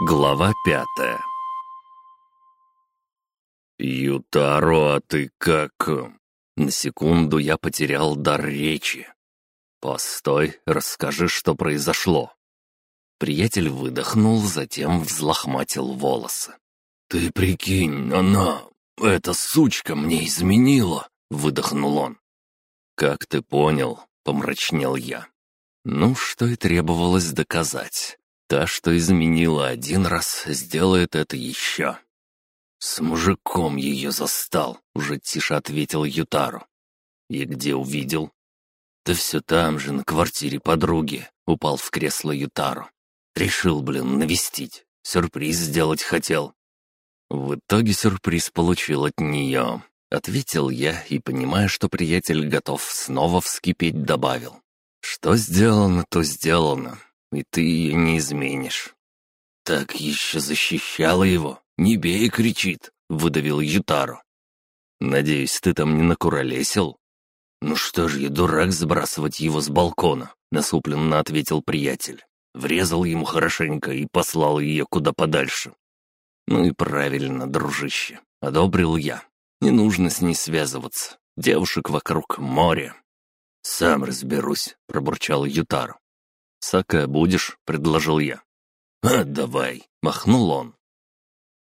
Глава пятая «Ютаро, а ты как?» На секунду я потерял дар речи. «Постой, расскажи, что произошло». Приятель выдохнул, затем взлохматил волосы. «Ты прикинь, она, эта сучка мне изменила!» — выдохнул он. «Как ты понял?» — помрачнел я. «Ну, что и требовалось доказать. Та, что изменила один раз, сделает это еще». «С мужиком ее застал», — уже тише ответил Ютару. «И где увидел?» «Да все там же, на квартире подруги», — упал в кресло Ютару. «Решил, блин, навестить. Сюрприз сделать хотел». В итоге сюрприз получил от нее. Ответил я и, понимая, что приятель готов снова вскипеть, добавил. «Что сделано, то сделано, и ты ее не изменишь». «Так еще защищала его? Не бей!» — кричит, — выдавил Ютару. «Надеюсь, ты там не накуролесил?» «Ну что ж я, дурак, сбрасывать его с балкона», — насупленно ответил приятель. Врезал ему хорошенько и послал ее куда подальше. «Ну и правильно, дружище, одобрил я. Не нужно с ней связываться. Девушек вокруг море». «Сам разберусь», — пробурчал Ютару. «Сака будешь?» — предложил я. «А, давай», — махнул он.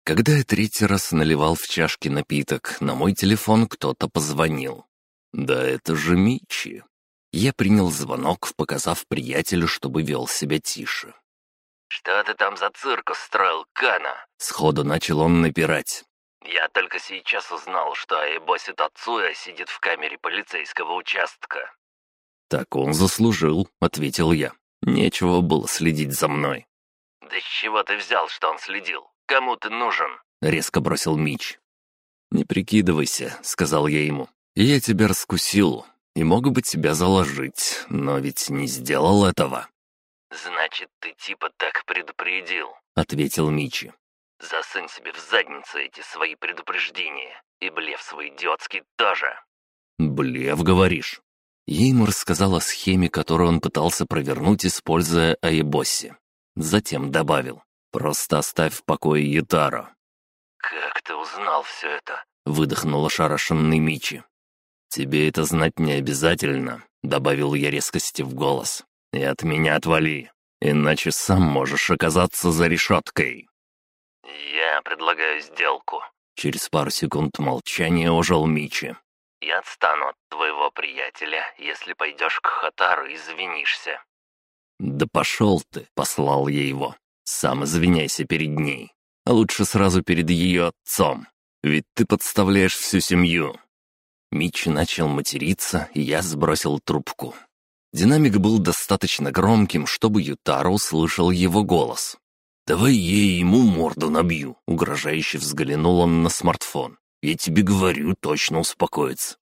Когда я третий раз наливал в чашки напиток, на мой телефон кто-то позвонил. «Да это же Мичи». Я принял звонок, показав приятелю, чтобы вел себя тише. «Что ты там за цирк устроил, Кана?» Сходу начал он напирать. «Я только сейчас узнал, что Айбоси Тацуя сидит в камере полицейского участка». «Так он заслужил», — ответил я. «Нечего было следить за мной». «Да с чего ты взял, что он следил? Кому ты нужен?» — резко бросил Мич. «Не прикидывайся», — сказал я ему. «Я тебя раскусил и мог бы тебя заложить, но ведь не сделал этого». «Значит, ты типа так предупредил», — ответил Мичи. «Засунь себе в задницу эти свои предупреждения, и блеф свой идиотский тоже». «Блеф, говоришь?» Ему рассказал о схеме, которую он пытался провернуть, используя Аебосси. Затем добавил, «Просто оставь в покое Ятаро». «Как ты узнал все это?» — выдохнул ошарашенный Мичи. «Тебе это знать не обязательно», — добавил я резкости в голос и от меня отвали, иначе сам можешь оказаться за решеткой». «Я предлагаю сделку». Через пару секунд молчания ожил Мичи. «Я отстану от твоего приятеля, если пойдешь к Хатару и извинишься». «Да пошел ты!» — послал я его. «Сам извиняйся перед ней. А лучше сразу перед ее отцом. Ведь ты подставляешь всю семью». Мичи начал материться, и я сбросил трубку. Динамик был достаточно громким, чтобы Ютаро услышал его голос. «Давай я ему морду набью», — угрожающе взглянул он на смартфон. «Я тебе говорю, точно успокоится».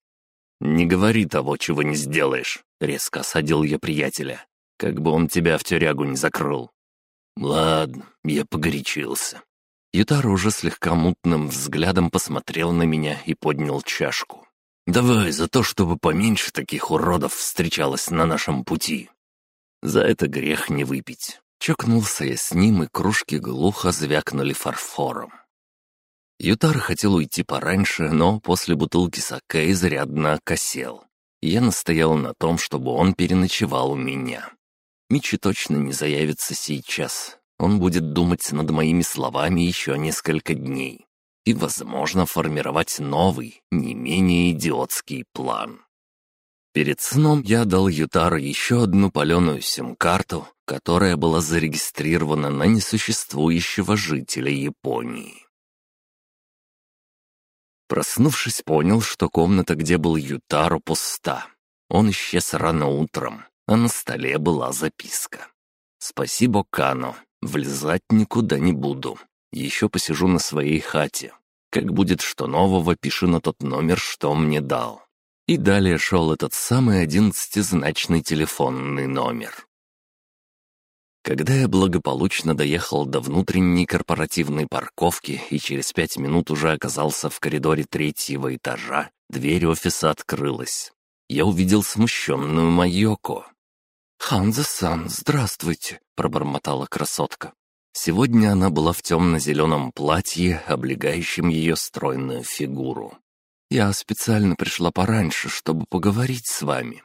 «Не говори того, чего не сделаешь», — резко осадил я приятеля. «Как бы он тебя в тюрягу не закрыл». «Ладно, я погорячился». Ютаро уже слегка мутным взглядом посмотрел на меня и поднял чашку. Давай за то, чтобы поменьше таких уродов встречалось на нашем пути. За это грех не выпить. Чокнулся я с ним, и кружки глухо звякнули фарфором. Ютар хотел уйти пораньше, но после бутылки саке изрядно окосел. Я настоял на том, чтобы он переночевал у меня. Мичи точно не заявится сейчас. Он будет думать над моими словами еще несколько дней и, возможно, формировать новый, не менее идиотский план. Перед сном я дал Ютару еще одну паленую сим-карту, которая была зарегистрирована на несуществующего жителя Японии. Проснувшись, понял, что комната, где был Ютару, пуста. Он исчез рано утром, а на столе была записка. «Спасибо, Кано. Влезать никуда не буду. Еще посижу на своей хате. Как будет что нового, пиши на тот номер, что мне дал. И далее шел этот самый одиннадцатизначный телефонный номер. Когда я благополучно доехал до внутренней корпоративной парковки и через пять минут уже оказался в коридоре третьего этажа, дверь офиса открылась. Я увидел смущенную Майоко. «Ханза-сан, здравствуйте», — пробормотала красотка. Сегодня она была в темно-зеленом платье, облегающем ее стройную фигуру. «Я специально пришла пораньше, чтобы поговорить с вами».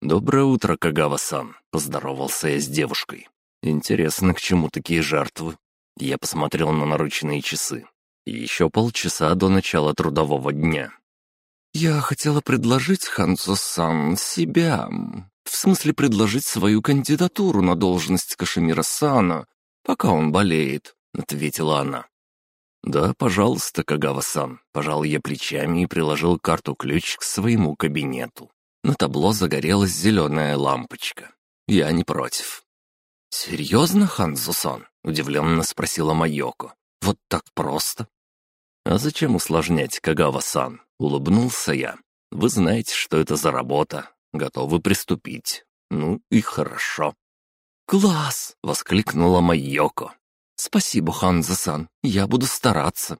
«Доброе утро, Кагава-сан», — поздоровался я с девушкой. «Интересно, к чему такие жертвы?» Я посмотрел на наручные часы. Еще полчаса до начала трудового дня. «Я хотела предложить Ханзо-сан себя. В смысле, предложить свою кандидатуру на должность Кашемира-сана, пока он болеет», — ответила она. «Да, пожалуйста, Кагава-сан», — пожал я плечами и приложил карту-ключ к своему кабинету. На табло загорелась зеленая лампочка. Я не против. «Серьезно, Ханзо-сан?» — удивленно спросила Майоко. «Вот так просто?» «А зачем усложнять, Кагава-сан?» — улыбнулся я. «Вы знаете, что это за работа. Готовы приступить. Ну и хорошо». «Класс!» — воскликнула Майоко. «Спасибо, Ханзо-сан. Я буду стараться».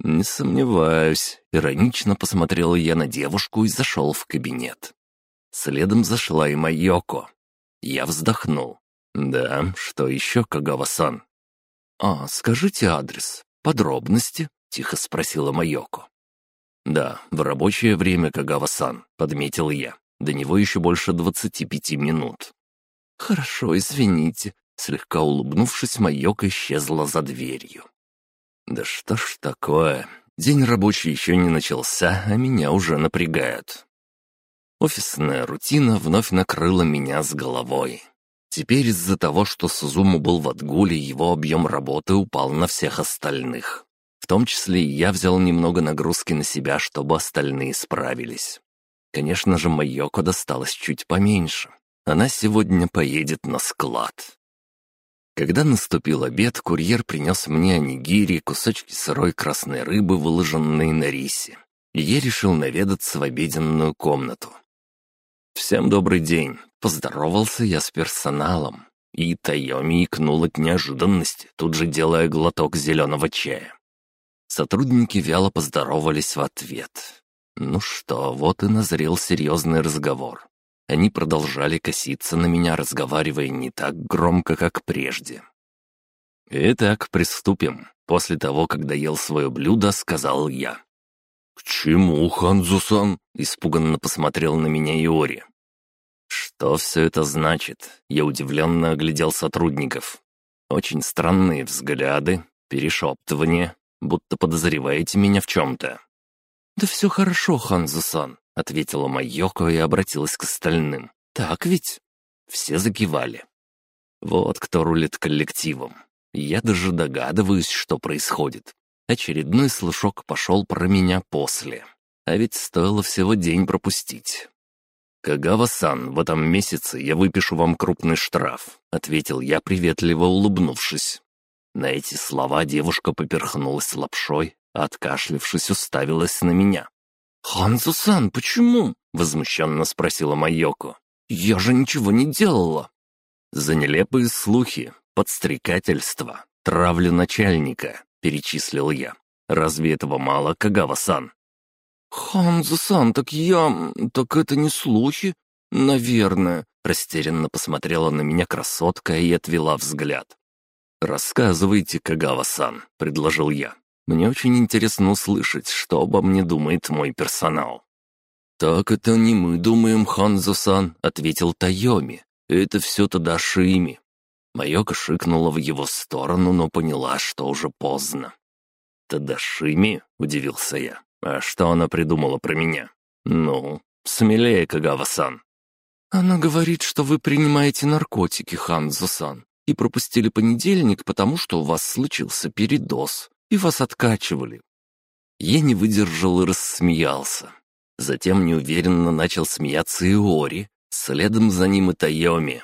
«Не сомневаюсь», — иронично посмотрел я на девушку и зашел в кабинет. Следом зашла и Майоко. Я вздохнул. «Да, что еще, Кагава-сан?» «А, скажите адрес, подробности?» — тихо спросила Майоко. «Да, в рабочее время, Кагава-сан», — подметил я. До него еще больше двадцати пяти минут. «Хорошо, извините», — слегка улыбнувшись, Майока исчезла за дверью. «Да что ж такое? День рабочий еще не начался, а меня уже напрягают». Офисная рутина вновь накрыла меня с головой. Теперь из-за того, что Сузуму был в отгуле, его объем работы упал на всех остальных. В том числе и я взял немного нагрузки на себя, чтобы остальные справились. Конечно же, Майоко досталось чуть поменьше. Она сегодня поедет на склад. Когда наступил обед, курьер принес мне анигири, кусочки сырой красной рыбы, выложенные на рисе. И я решил наведаться в обеденную комнату. «Всем добрый день!» — поздоровался я с персоналом. И Тайоми икнул от неожиданности, тут же делая глоток зеленого чая. Сотрудники вяло поздоровались в ответ. Ну что, вот и назрел серьезный разговор. Они продолжали коситься на меня, разговаривая не так громко, как прежде. «Итак, приступим», — после того, когда ел свое блюдо, сказал я. «К чему, Ханзусан?» — испуганно посмотрел на меня Иори. «Что все это значит?» — я удивленно оглядел сотрудников. «Очень странные взгляды, перешептывания, будто подозреваете меня в чем-то». «Да все хорошо, Ханзусан», — ответила Майоко и обратилась к остальным. «Так ведь?» Все закивали. Вот кто рулит коллективом. Я даже догадываюсь, что происходит. Очередной слушок пошел про меня после. А ведь стоило всего день пропустить. «Кагава-сан, в этом месяце я выпишу вам крупный штраф», — ответил я, приветливо улыбнувшись. На эти слова девушка поперхнулась лапшой, а откашлившись, уставилась на меня. «Ханзу-сан, почему?» — возмущенно спросила Майоко. «Я же ничего не делала». «За нелепые слухи, подстрекательство, травлю начальника», — перечислил я. «Разве этого мало, Кагава-сан?» «Ханзу-сан, так я... так это не слухи?» «Наверное», — растерянно посмотрела на меня красотка и отвела взгляд. «Рассказывайте, Кагава-сан», — предложил я. «Мне очень интересно услышать, что обо мне думает мой персонал». «Так это не мы думаем, Ханзо-сан», — ответил Тайоми. «Это все Тадашими». Майока шикнула в его сторону, но поняла, что уже поздно. «Тадашими?» — удивился я. «А что она придумала про меня?» «Ну, смелее, Кагава-сан». «Она говорит, что вы принимаете наркотики, Ханзо-сан, и пропустили понедельник, потому что у вас случился передоз, и вас откачивали». Я не выдержал и рассмеялся. Затем неуверенно начал смеяться Иори, следом за ним и Тайоми.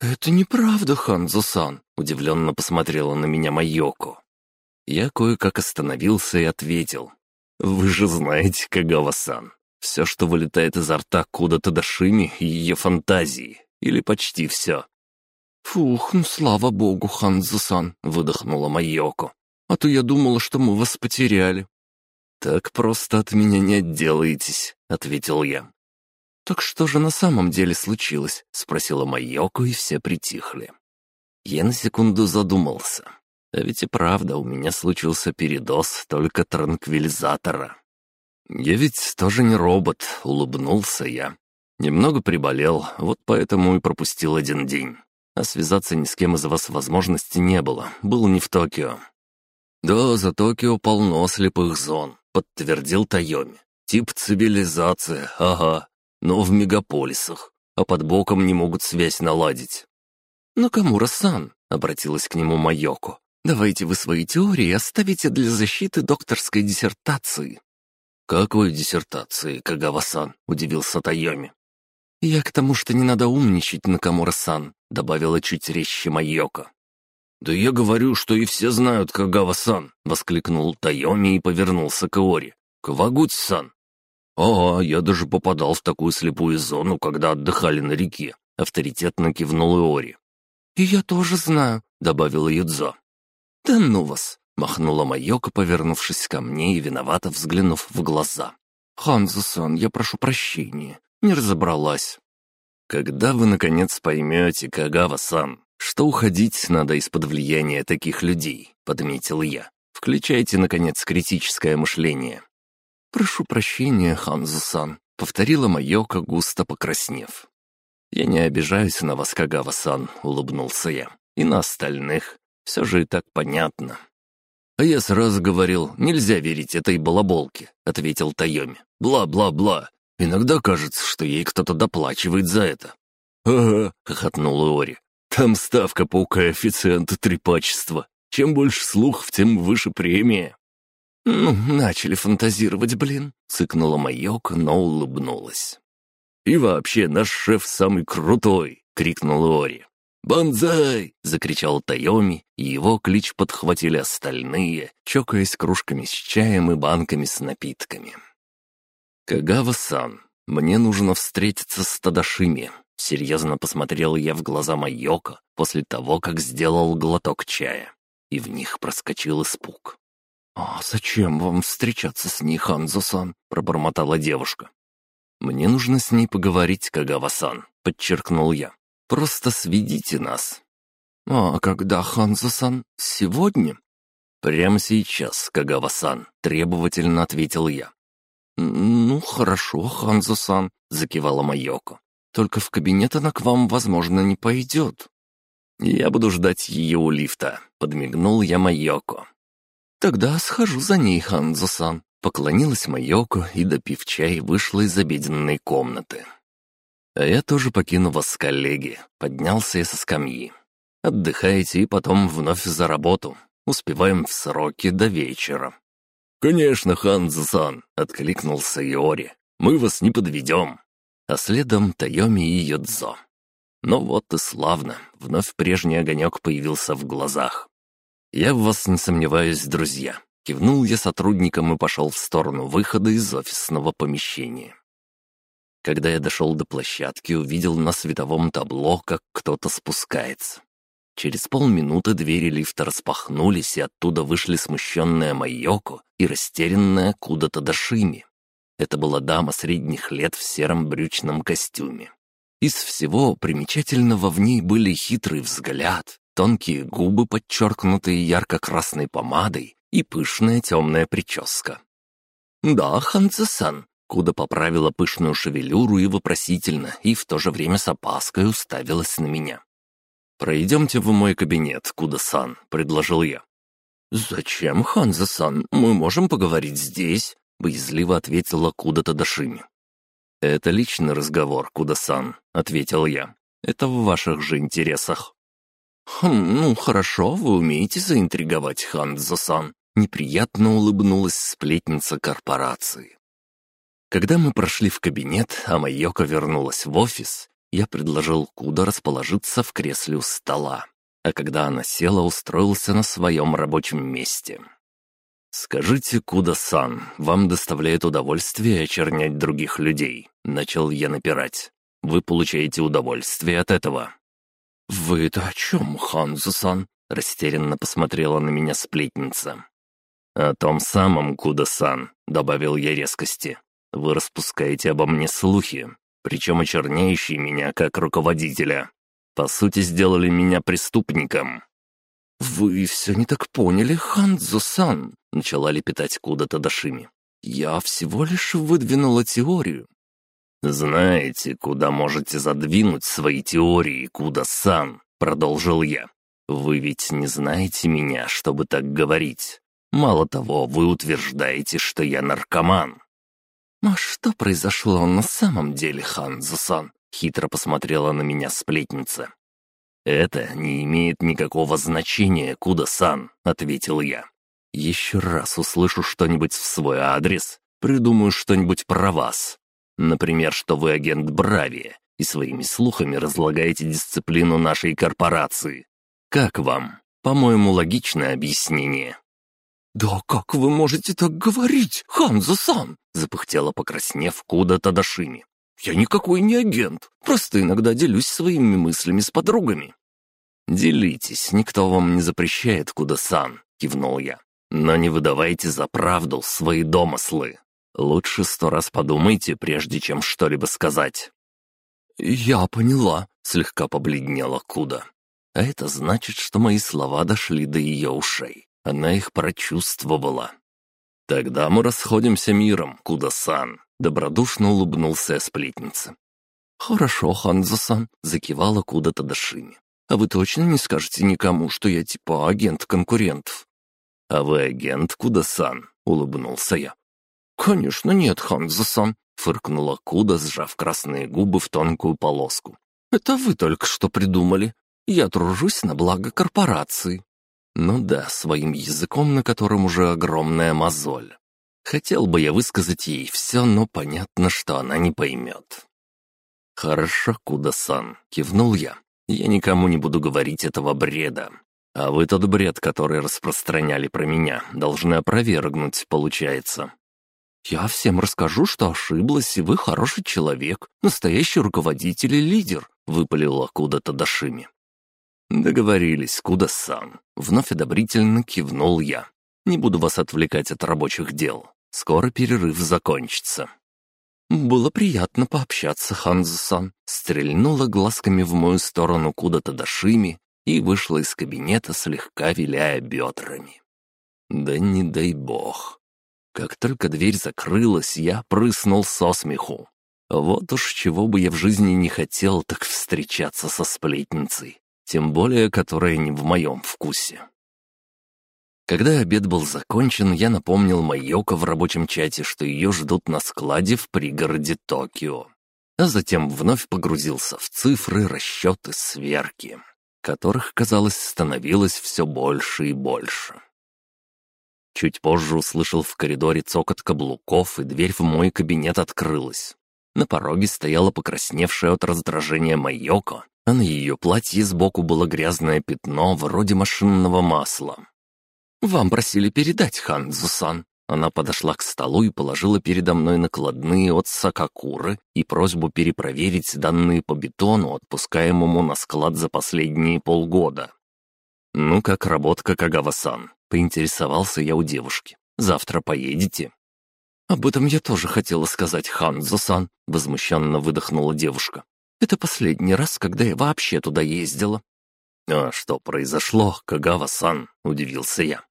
«Это неправда, Ханзо-сан», — удивленно посмотрела на меня Майоко. Я кое-как остановился и ответил. «Вы же знаете, Кагава-сан, все, что вылетает изо рта куда-то до Шими ее фантазии, или почти все». «Фух, ну слава богу, Ханзо-сан», — выдохнула Майоко. «А то я думала, что мы вас потеряли». «Так просто от меня не отделаетесь», — ответил я. «Так что же на самом деле случилось?» — спросила Майоко, и все притихли. Я на секунду задумался. А ведь и правда, у меня случился передоз только транквилизатора. Я ведь тоже не робот, улыбнулся я. Немного приболел, вот поэтому и пропустил один день. А связаться ни с кем из вас возможности не было, был не в Токио. «Да, за Токио полно слепых зон», — подтвердил Тайоми. «Тип цивилизация, ага, но в мегаполисах, а под боком не могут связь наладить». «Накамура-сан», — обратилась к нему Майоко, — «давайте вы свои теории оставите для защиты докторской диссертации». «Какой диссертации, Кагава-сан?» — удивился Тайоми. «Я к тому, что не надо умничать, Накамура-сан», — добавила чуть резче Майоко. «Да я говорю, что и все знают Кагава-сан!» — воскликнул Тайоми и повернулся к Иори. «Кавагути-сан!» «Ага, я даже попадал в такую слепую зону, когда отдыхали на реке», — авторитетно кивнул Иори. «И я тоже знаю», — добавила Юдзо. «Да ну вас!» — махнула Майока, повернувшись ко мне и виновато взглянув в глаза. «Ханзо-сан, я прошу прощения, не разобралась». «Когда вы, наконец, поймете, Кагава-сан, что уходить надо из-под влияния таких людей», — подметил я. «Включайте, наконец, критическое мышление». «Прошу прощения, Ханзу-сан», — повторила Майока, густо покраснев. «Я не обижаюсь на вас, Кагава-сан», — улыбнулся я. «И на остальных. Все же и так понятно». «А я сразу говорил, нельзя верить этой балаболке», — ответил Тайоми. «Бла-бла-бла. Иногда кажется, что ей кто-то доплачивает за это». «Ага», — хохотнул Иори. Там ставка по коэффициенту трепачества. Чем больше слухов, тем выше премия». «Ну, начали фантазировать, блин», — цыкнула Майока, но улыбнулась. «И вообще, наш шеф самый крутой!» — крикнул Ори. «Бонзай!» — закричал Тайоми, и его клич подхватили остальные, чокаясь кружками с чаем и банками с напитками. «Кагава-сан, мне нужно встретиться с Тадашими. Серьезно посмотрел я в глаза Майоко после того, как сделал глоток чая, и в них проскочил испуг. «А зачем вам встречаться с ней, Ханзо-сан?» — пробормотала девушка. «Мне нужно с ней поговорить, Кагава-сан», — подчеркнул я. «Просто сведите нас». «А когда, Ханзо-сан? Сегодня?» «Прямо сейчас, Кагава-сан», — требовательно ответил я. «Ну, хорошо, Ханзо-сан», — закивала Майоко. Только в кабинет она к вам, возможно, не пойдет». «Я буду ждать ее у лифта», — подмигнул я Майоко. «Тогда схожу за ней, Ханзо-сан», — поклонилась Майоко и, допив чай, вышла из обеденной комнаты. «А я тоже покину вас, коллеги», — поднялся я со скамьи. «Отдыхайте и потом вновь за работу. Успеваем в сроки до вечера». «Конечно, Ханзо-сан», — откликнулся Иори. «Мы вас не подведем» а следом Тайоми и Йодзо. Ну вот и славно, вновь прежний огонек появился в глазах. «Я в вас не сомневаюсь, друзья», — кивнул я сотрудникам и пошел в сторону выхода из офисного помещения. Когда я дошел до площадки, увидел на световом табло, как кто-то спускается. Через полминуты двери лифта распахнулись, и оттуда вышли смущенная Майоко и растерянная Куда-то Дашими. Это была дама средних лет в сером брючном костюме. Из всего примечательного в ней были хитрый взгляд, тонкие губы, подчеркнутые ярко-красной помадой, и пышная темная прическа. «Да, Ханце-сан», Куда поправила пышную шевелюру и вопросительно, и в то же время с опаской уставилась на меня. «Пройдемте в мой кабинет, Куда-сан», — предложил я. «Зачем, Ханзе-сан? Мы можем поговорить здесь», — боязливо ответила Куда-то Дашими. «Это личный разговор, Куда-сан», — ответил я. «Это в ваших же интересах». «Хм, ну хорошо, вы умеете заинтриговать, Ханзо-сан», — неприятно улыбнулась сплетница корпорации. Когда мы прошли в кабинет, а Майока вернулась в офис, я предложил Куда расположиться в кресле у стола, а когда она села, устроился на своем рабочем месте. «Скажите, Куда-сан, вам доставляет удовольствие очернять других людей?» Начал я напирать. «Вы получаете удовольствие от этого?» «Вы это о чем, Ханзу-сан?» Растерянно посмотрела на меня сплетница. «О том самом, Куда-сан», — добавил я резкости. «Вы распускаете обо мне слухи, причем очерняющие меня как руководителя». По сути, сделали меня преступником». «Вы все не так поняли, Ханзо-сан», — начала лепетать куда-то Дашими. «Я всего лишь выдвинула теорию». «Знаете, куда можете задвинуть свои теории, Куда-сан?» — продолжил я. «Вы ведь не знаете меня, чтобы так говорить. Мало того, вы утверждаете, что я наркоман». «А что произошло на самом деле, Ханзо-сан?» — хитро посмотрела на меня сплетница. «Это не имеет никакого значения, Куда-сан», — ответил я. «Еще раз услышу что-нибудь в свой адрес, придумаю что-нибудь про вас. Например, что вы агент Брави и своими слухами разлагаете дисциплину нашей корпорации. Как вам? По-моему, логичное объяснение». «Да как вы можете так говорить, Ханзо-сан?» — запыхтела, покраснев Куда Тадашими. «Я никакой не агент, просто иногда делюсь своими мыслями с подругами». «Делитесь, никто вам не запрещает, Куда-сан», — кивнул я. «Но не выдавайте за правду свои домыслы. Лучше сто раз подумайте, прежде чем что-либо сказать». «Я поняла», — слегка побледнела Куда. А это значит, что мои слова дошли до ее ушей. Она их прочувствовала. «Тогда мы расходимся миром, Куда-сан», — добродушно улыбнулся сплетница. «Хорошо, Ханзо-сан», — закивала куда-то Дашими. «А вы точно не скажете никому, что я типа агент конкурентов?» «А вы агент Куда-сан?» — улыбнулся я. «Конечно нет, Ханзо-сан», — фыркнула Куда, сжав красные губы в тонкую полоску. «Это вы только что придумали. Я тружусь на благо корпорации». Ну да, своим языком, на котором уже огромная мозоль. Хотел бы я высказать ей все, но понятно, что она не поймет. «Хорошо, Куда-сан», — кивнул я. «Я никому не буду говорить этого бреда. А вы тот бред, который распространяли про меня, должны опровергнуть, получается». «Я всем расскажу, что ошиблась, и вы хороший человек, настоящий руководитель и лидер», — выпалила куда-то Дашими. «Договорились, Куда-сан». Вновь одобрительно кивнул я. «Не буду вас отвлекать от рабочих дел. Скоро перерыв закончится». «Было приятно пообщаться, Ханзо-сан», стрельнула глазками в мою сторону куда-то Дашими и вышла из кабинета, слегка виляя бедрами. «Да не дай бог». Как только дверь закрылась, я прыснул со смеху. Вот уж чего бы я в жизни не хотел, так встречаться со сплетницей тем более которая не в моем вкусе. Когда обед был закончен, я напомнил Майоко в рабочем чате, что ее ждут на складе в пригороде Токио. А затем вновь погрузился в цифры, расчеты, сверки, которых, казалось, становилось все больше и больше. Чуть позже услышал в коридоре цокот каблуков, и дверь в мой кабинет открылась. На пороге стояла покрасневшая от раздражения Майоко а на ее платье сбоку было грязное пятно вроде машинного масла. «Вам просили передать, Ханзу-сан». Она подошла к столу и положила передо мной накладные от Сакакуры и просьбу перепроверить данные по бетону, отпускаемому на склад за последние полгода. «Ну как работка, Кагава-сан?» — поинтересовался я у девушки. «Завтра поедете?» «Об этом я тоже хотела сказать, Ханзо-сан», — возмущенно выдохнула девушка. Это последний раз, когда я вообще туда ездила». «А что произошло, Кагава-сан?» — удивился я.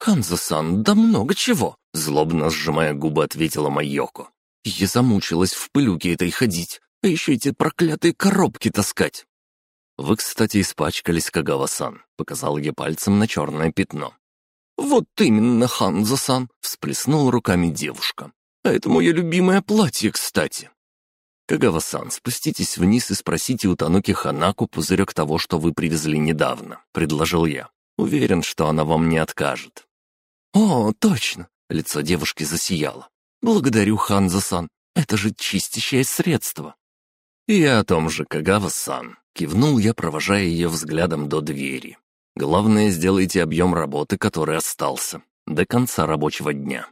«Ханзо-сан, да много чего!» — злобно сжимая губы, ответила Майоко. «Я замучилась в пылюке этой ходить, а еще эти проклятые коробки таскать». «Вы, кстати, испачкались, Кагава-сан», — показал я пальцем на черное пятно. «Вот именно, Ханзо-сан!» — всплеснула руками девушка. «А это мое любимое платье, кстати!» «Кагава-сан, спуститесь вниз и спросите у Тануки Ханаку пузырек того, что вы привезли недавно», — предложил я. «Уверен, что она вам не откажет». «О, точно!» — лицо девушки засияло. «Благодарю, Ханзо-сан. Это же чистящее средство». «И о том же, Кагава-сан», — кивнул я, провожая ее взглядом до двери. «Главное, сделайте объем работы, который остался, до конца рабочего дня».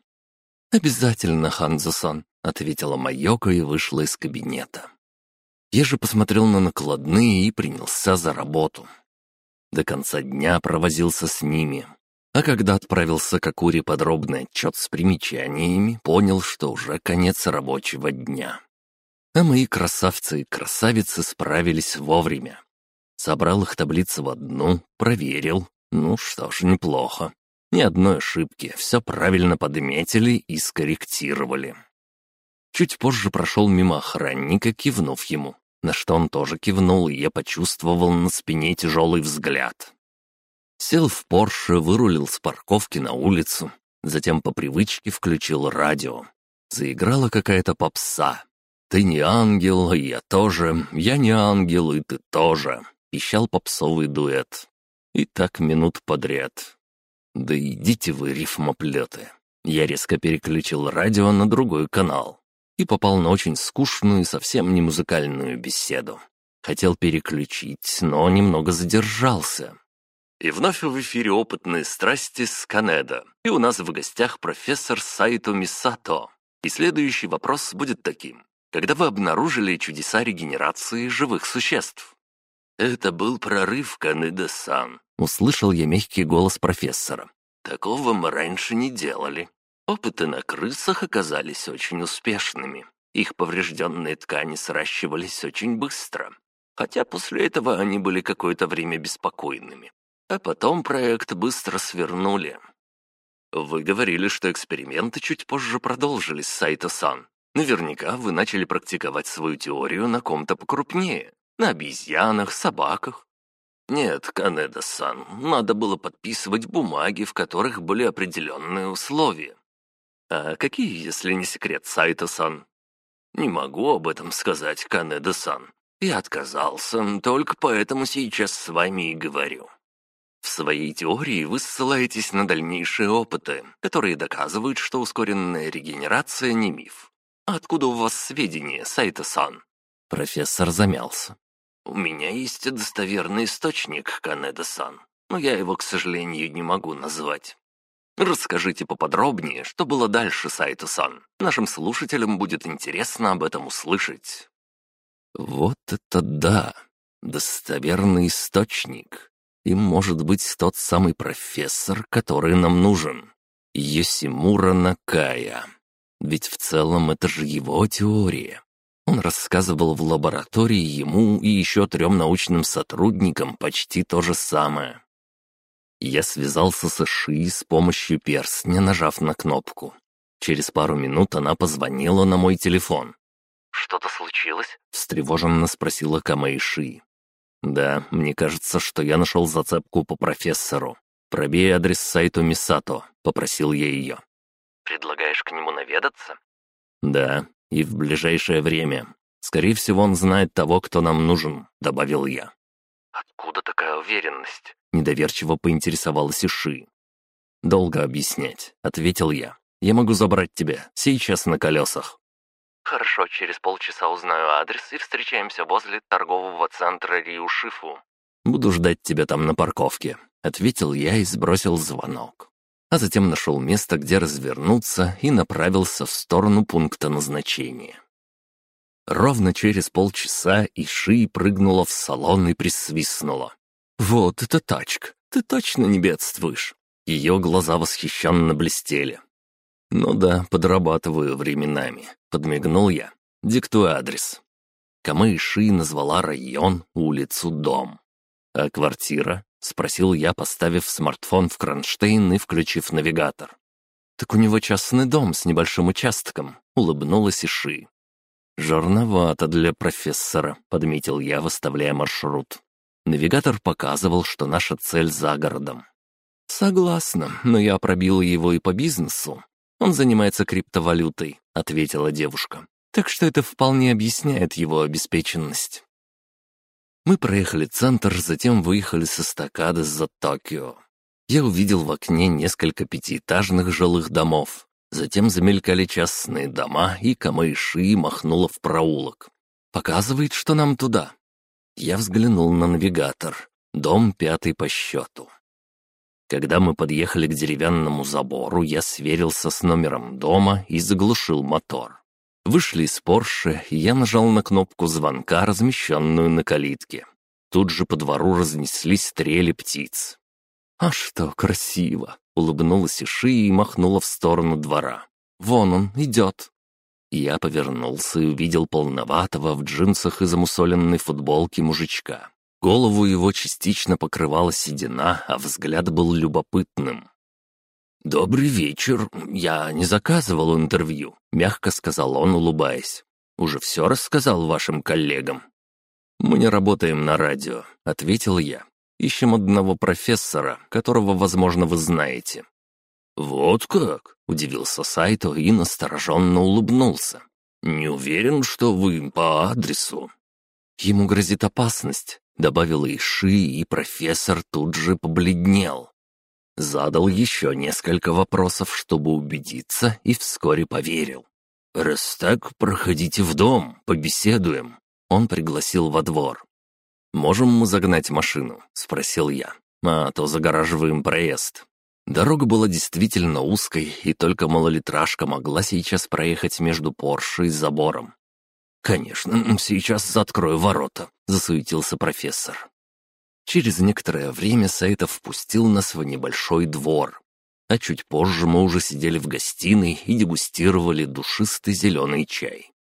«Обязательно, Ханзо-сан», ответила Майоко и вышла из кабинета. Я же посмотрел на накладные и принялся за работу. До конца дня провозился с ними. А когда отправился к Акуре подробный отчет с примечаниями, понял, что уже конец рабочего дня. А мои красавцы и красавицы справились вовремя. Собрал их таблицы в одну, проверил. Ну что ж, неплохо. Ни одной ошибки, все правильно подметили и скорректировали. Чуть позже прошел мимо охранника, кивнув ему, на что он тоже кивнул, и я почувствовал на спине тяжелый взгляд. Сел в Порше, вырулил с парковки на улицу, затем по привычке включил радио. Заиграла какая-то попса. «Ты не ангел, и я тоже, я не ангел, и ты тоже», — пищал попсовый дуэт. И так минут подряд. «Да идите вы, рифмоплеты». Я резко переключил радио на другой канал и попал на очень скучную и совсем не музыкальную беседу. Хотел переключить, но немного задержался. И вновь в эфире «Опытные страсти» с Канеда. И у нас в гостях профессор Сайто Мисато. И следующий вопрос будет таким. Когда вы обнаружили чудеса регенерации живых существ? Это был прорыв Канеда-сан. Услышал я мягкий голос профессора. Такого мы раньше не делали. Опыты на крысах оказались очень успешными. Их поврежденные ткани сращивались очень быстро. Хотя после этого они были какое-то время беспокойными. А потом проект быстро свернули. Вы говорили, что эксперименты чуть позже продолжились, Сайто-сан. Наверняка вы начали практиковать свою теорию на ком-то покрупнее. На обезьянах, собаках. Нет, Канеда-сан, надо было подписывать бумаги, в которых были определенные условия. А какие, если не секрет, Сайто-сан? Не могу об этом сказать, Канеда-сан. Я отказался, только поэтому сейчас с вами и говорю. В своей теории вы ссылаетесь на дальнейшие опыты, которые доказывают, что ускоренная регенерация не миф. А откуда у вас сведения, Сайта-сан?» Профессор замялся. «У меня есть достоверный источник, Канеда-сан, но я его, к сожалению, не могу назвать. Расскажите поподробнее, что было дальше, Сайто-сан. Нашим слушателям будет интересно об этом услышать». «Вот это да! Достоверный источник!» И может быть тот самый профессор, который нам нужен. Йосимура Накая. Ведь в целом это же его теория. Он рассказывал в лаборатории ему и еще трем научным сотрудникам почти то же самое. Я связался с Ши с помощью перстня, нажав на кнопку. Через пару минут она позвонила на мой телефон. «Что-то случилось?» — встревоженно спросила Камэйши. «Да, мне кажется, что я нашел зацепку по профессору. Пробей адрес сайту Мисато», — попросил я ее. «Предлагаешь к нему наведаться?» «Да, и в ближайшее время. Скорее всего, он знает того, кто нам нужен», — добавил я. «Откуда такая уверенность?» — недоверчиво поинтересовалась Иши. «Долго объяснять», — ответил я. «Я могу забрать тебя, сейчас на колесах». «Хорошо, через полчаса узнаю адрес и встречаемся возле торгового центра Риушифу». «Буду ждать тебя там на парковке», — ответил я и сбросил звонок. А затем нашел место, где развернуться, и направился в сторону пункта назначения. Ровно через полчаса Иши прыгнула в салон и присвистнула. «Вот это тачка! Ты точно не бедствуешь!» Ее глаза восхищенно блестели. «Ну да, подрабатываю временами», — подмигнул я. «Диктуй адрес». Камэйши назвала район, улицу, дом. «А квартира?» — спросил я, поставив смартфон в кронштейн и включив навигатор. «Так у него частный дом с небольшим участком», — улыбнулась Иши. «Жорновато для профессора», — подметил я, выставляя маршрут. Навигатор показывал, что наша цель за городом. «Согласна, но я пробил его и по бизнесу. «Он занимается криптовалютой», — ответила девушка. «Так что это вполне объясняет его обеспеченность». Мы проехали центр, затем выехали со стакады за Токио. Я увидел в окне несколько пятиэтажных жилых домов. Затем замелькали частные дома, и Камайши махнула в проулок. «Показывает, что нам туда». Я взглянул на навигатор. Дом пятый по счету. Когда мы подъехали к деревянному забору, я сверился с номером дома и заглушил мотор. Вышли из Порше, и я нажал на кнопку звонка, размещенную на калитке. Тут же по двору разнеслись стрели птиц. «А что, красиво!» — улыбнулась Иши и махнула в сторону двора. «Вон он, идет!» Я повернулся и увидел полноватого в джинсах и замусоленной футболке мужичка. Голову его частично покрывала седина, а взгляд был любопытным. «Добрый вечер. Я не заказывал интервью», — мягко сказал он, улыбаясь. «Уже все рассказал вашим коллегам». «Мы не работаем на радио», — ответил я. «Ищем одного профессора, которого, возможно, вы знаете». «Вот как?» — удивился Сайто и настороженно улыбнулся. «Не уверен, что вы по адресу». «Ему грозит опасность», — добавила Иши, и профессор тут же побледнел. Задал еще несколько вопросов, чтобы убедиться, и вскоре поверил. «Раз так, проходите в дом, побеседуем». Он пригласил во двор. «Можем мы загнать машину?» — спросил я. «А то загораживаем проезд». Дорога была действительно узкой, и только малолитражка могла сейчас проехать между Порше и забором. «Конечно, сейчас открою ворота», — засуетился профессор. Через некоторое время Саитов впустил нас в небольшой двор. А чуть позже мы уже сидели в гостиной и дегустировали душистый зеленый чай.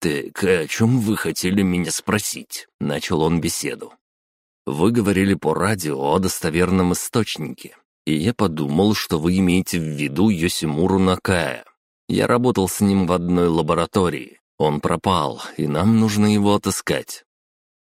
«Так о чем вы хотели меня спросить?» — начал он беседу. «Вы говорили по радио о достоверном источнике, и я подумал, что вы имеете в виду Йосимуру Накая. Я работал с ним в одной лаборатории. Он пропал, и нам нужно его отыскать.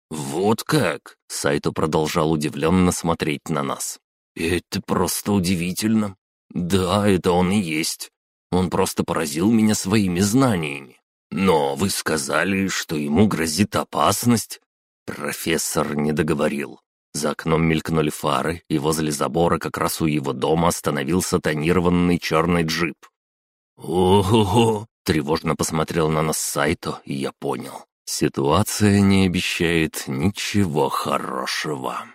«Вот как?» — Сайто продолжал удивленно смотреть на нас. «Это просто удивительно. Да, это он и есть. Он просто поразил меня своими знаниями. Но вы сказали, что ему грозит опасность?» Профессор не договорил. За окном мелькнули фары, и возле забора как раз у его дома остановился тонированный черный джип. «Ого-го!» — тревожно посмотрел на нас Сайто, и я понял. Ситуация не обещает ничего хорошего.